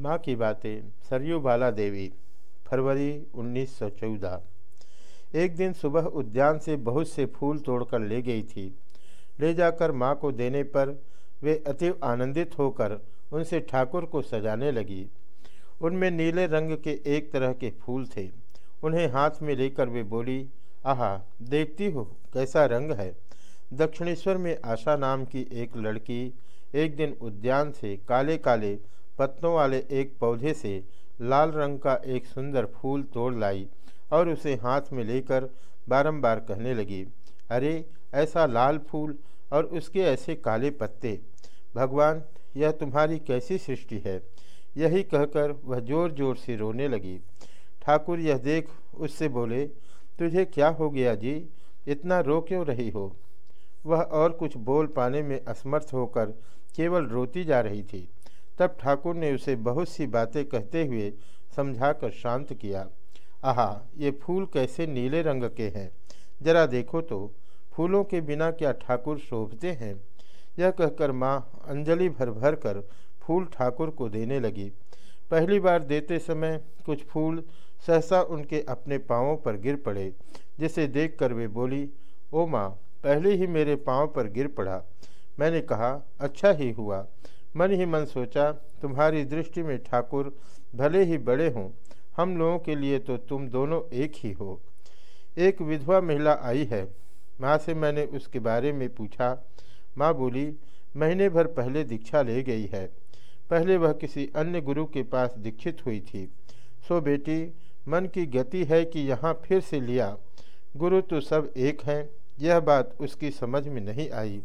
माँ की बातें, सरयू बाला देवी, फरवरी 1914 एक दिन सुबह उद्यान से बहुत से फूल तोड़कर ले गई थी। ले जाकर माँ को देने पर वे अति आनंदित होकर उनसे ठाकुर को सजाने लगी। उनमें नीले रंग के एक तरह के फूल थे। उन्हें हाथ में लेकर वे बोली, आहा, देखती हो, कैसा रंग है। दक्षिणेश्वर में आशा नाम की एक लड़की एक दिन उद्यान से काले काले पत्तों वाले एक पौधे से लाल रंग का एक सुंदर फूल तोड़ लाई और उसे हाथ में लेकर बारंबार कहने लगी, अरे, ऐसा लाल फूल और उसके ऐसे काले पत्ते। भगवान, यह तुम्हारी कैसी सृष्टि है? यही कहकर वह ज़ोर ज़ोर से रोने लगी। ठाकुर यह देख उससे बोले, तुझे क्या हो गया जी? इतना रो क्यों रही हो? वह और कुछ बोल पाने में असमर्थ होकर केवल रोती जा रही थी। तब ठाकुर ने उसे बहुत सी बातें कहते हुए समझाकर शांत किया। आहा, ये फूल कैसे नीले रंग के हैं? जरा देखो तो फूलों के बिना क्या ठाकुर शोभते हैं? यह कहकर माँ अंजलि भर भर कर फूल ठाकुर को देने लगी। पहली बार देते समय कुछ फूल सहसा उनके अपने पाँवों पर गिर पड़े, जिसे देखकर वे बोली, ओ माँ, पहले ही मेरे पाँव पर गिर पड़ा। मैंने कहा अच्छा ही हुआ। मन ही मन सोचा, तुम्हारी दृष्टि में ठाकुर भले ही बड़े हों, हम लोगों के लिए तो तुम दोनों एक ही हो। एक विधवा महिला आई है। माँ से मैंने उसके बारे में पूछा, माँ बोली, महीने भर पहले दीक्षा ले गई है। पहले वह किसी अन्य गुरु के पास दीक्षित हुई थी। सो बेटी, मन की गति है कि यहाँ फिर से लिया। गुरु तो सब एक हैं, यह बात उसकी समझ में नहीं आई।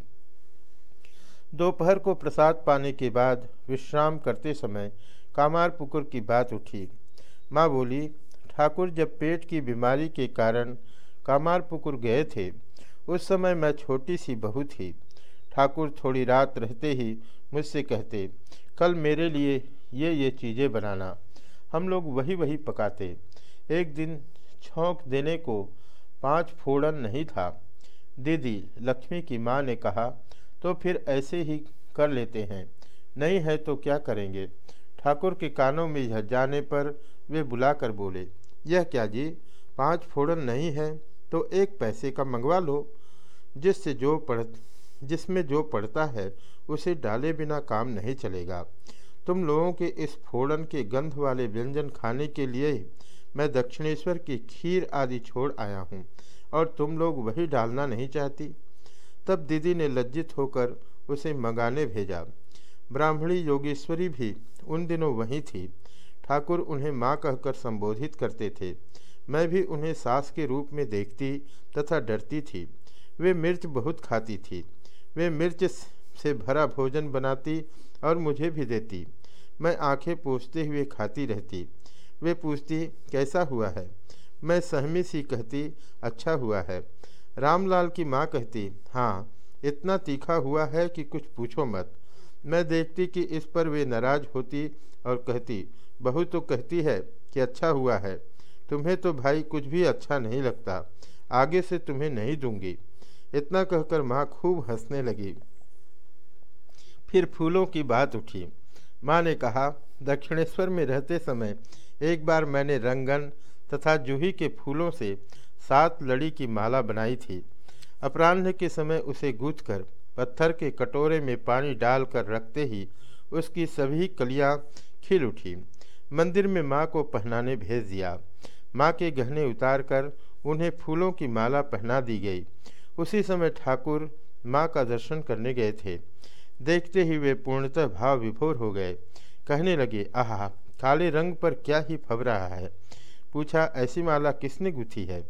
दोपहर को प्रसाद पाने के बाद विश्राम करते समय कामार पुकुर की बात उठी। माँ बोली, ठाकुर, जब पेट की बीमारी के कारण कामार पुकुर गए थे, उस समय मैं छोटी सी बहू थी। ठाकुर थोड़ी रात रहते ही मुझसे कहते, कल मेरे लिए ये ये चीज़ें बनाना। हम लोग वही वही पकाते। एक दिन छौंक देने को पाँच फोड़न नहीं था। दीदी, लक्ष्मी की माँ ने कहा तो फिर ऐसे ही कर लेते हैं। नहीं है तो क्या करेंगे? ठाकुर के कानों में यह जाने पर वे बुलाकर बोले, यह क्या जी, पाँच फोड़न नहीं है तो एक पैसे का मंगवा लो। जिससे जो पढ़, जिसमें जो पड़ता है, उसे डाले बिना काम नहीं चलेगा। तुम लोगों के इस फोड़न के गंध वाले व्यंजन खाने के लिए मैं दक्षिणेश्वर की खीर आदि छोड़ आया हूँ, और तुम लोग वही डालना नहीं चाहती। तब दीदी ने लज्जित होकर उसे मंगाने भेजा। ब्राह्मणी योगेश्वरी भी उन दिनों वहीं थी। ठाकुर उन्हें माँ कहकर संबोधित करते थे। मैं भी उन्हें सास के रूप में देखती तथा डरती थी। वे मिर्च बहुत खाती थी। वे मिर्च से भरा भोजन बनाती और मुझे भी देती। मैं आँखें पोछते हुए खाती रहती। वे पूछती, कैसा हुआ है? मैं सहमी सी कहती अच्छा हुआ है। रामलाल की माँ कहती हाँ इतना तीखा हुआ है कि कुछ पूछो मत। मैं देखती कि इस पर वे नाराज़ होती और कहती, बहू तो कहती है कि अच्छा हुआ है। तुम्हें तो भाई कुछ भी अच्छा नहीं लगता। आगे से तुम्हें नहीं दूँगी। इतना कहकर माँ खूब हंसने लगी। फिर फूलों की बात उठी। माँ ने कहा, दक्षिणेश्वर में रहते समय एक बार मैंने रंगन तथा जूही के फूलों से सात लड़ी की माला बनाई थी। अपराह्न के समय उसे गूथ पत्थर के कटोरे में पानी डालकर रखते ही उसकी सभी कलियाँ खिल उठी। मंदिर में माँ को पहनाने भेज दिया। माँ के गहने उतार कर उन्हें फूलों की माला पहना दी गई। उसी समय ठाकुर माँ का दर्शन करने गए थे। देखते ही वे पूर्णतः भाव विभोर हो गए। कहने लगे, आह, काले रंग पर क्या ही फब रहा है? पूछा, ऐसी माला किसने गुथी है?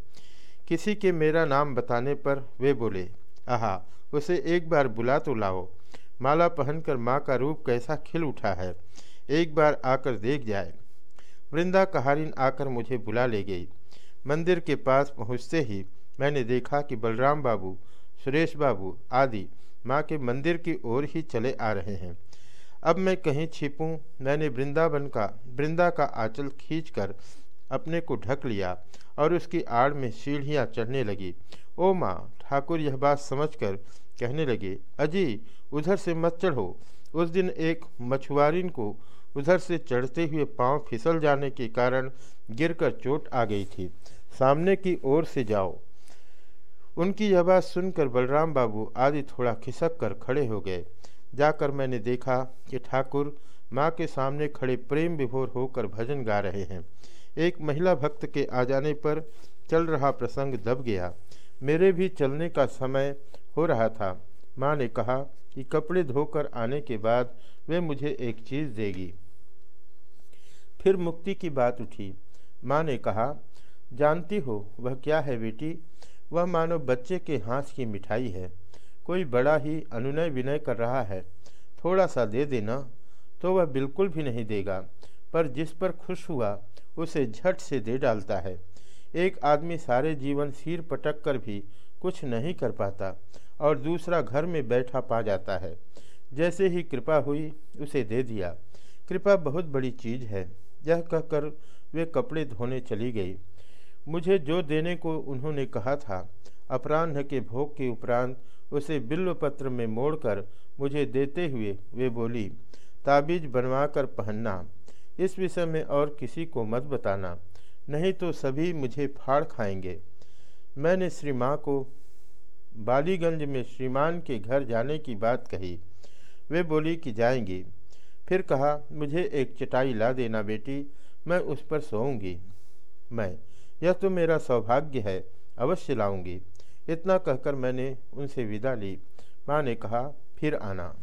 किसी के मेरा नाम बताने पर वे बोले, आहा, उसे एक बार बुला तो लाओ। माला पहनकर माँ का रूप कैसा खिल उठा है, एक बार आकर देख जाए वृंदा कहारिन आकर मुझे बुला ले गई। मंदिर के पास पहुँचते ही मैंने देखा कि बलराम बाबू, सुरेश बाबू आदि माँ के मंदिर की ओर ही चले आ रहे हैं। अब मैं कहीं छिपूं, मैंने वृंदावन का, वृंदा का आंचल खींचकर अपने को ढक लिया और उसकी आड़ में सीढ़ियाँ चढ़ने लगी। ओ माँ, ठाकुर यह बात समझकर कहने लगे, अजी, उधर से मत चढ़ो। उस दिन एक मछुआरिन को उधर से चढ़ते हुए पाँव फिसल जाने के कारण गिरकर चोट आ गई थी। सामने की ओर से जाओ उनकी यह बात सुनकर बलराम बाबू आदि थोड़ा खिसक कर खड़े हो गए। जाकर मैंने देखा कि ठाकुर माँ के सामने खड़े प्रेम विभोर होकर भजन गा रहे हैं। एक महिला भक्त के आ जाने पर चल रहा प्रसंग दब गया। मेरे भी चलने का समय हो रहा था। माँ ने कहा कि कपड़े धोकर आने के बाद वे मुझे एक चीज़ देगी। फिर मुक्ति की बात उठी। माँ ने कहा, जानती हो, वह क्या है बेटी? वह मानो बच्चे के हाथ की मिठाई है। कोई बड़ा ही अनुनय विनय कर रहा है। थोड़ा सा दे देना तो वह बिल्कुल भी नहीं देगा। पर जिस पर खुश हुआ उसे झट से दे डालता है। एक आदमी सारे जीवन सिर पटक कर भी कुछ नहीं कर पाता और दूसरा घर में बैठा पा जाता है। जैसे ही कृपा हुई, उसे दे दिया। कृपा बहुत बड़ी चीज़ है। यह कहकर वे कपड़े धोने चली गई। मुझे जो देने को उन्होंने कहा था, अपराह्न के भोग के उपरांत उसे बिल्व पत्र में मोड़कर मुझे देते हुए वे बोली, ताबीज बनवा कर पहनना। इस विषय में और किसी को मत बताना, नहीं तो सभी मुझे फाड़ खाएँगे। मैंने श्री माँ को बालीगंज में श्रीमान के घर जाने की बात कही। वे बोली कि जाएँगी। फिर कहा, मुझे एक चटाई ला देना बेटी, मैं उस पर सोऊँगी। मैं, यह तो मेरा सौभाग्य है, अवश्य लाऊँगी। इतना कहकर मैंने उनसे विदा ली। माँ ने कहा, फिर आना।